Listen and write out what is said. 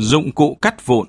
dụng cụ cắt vụn,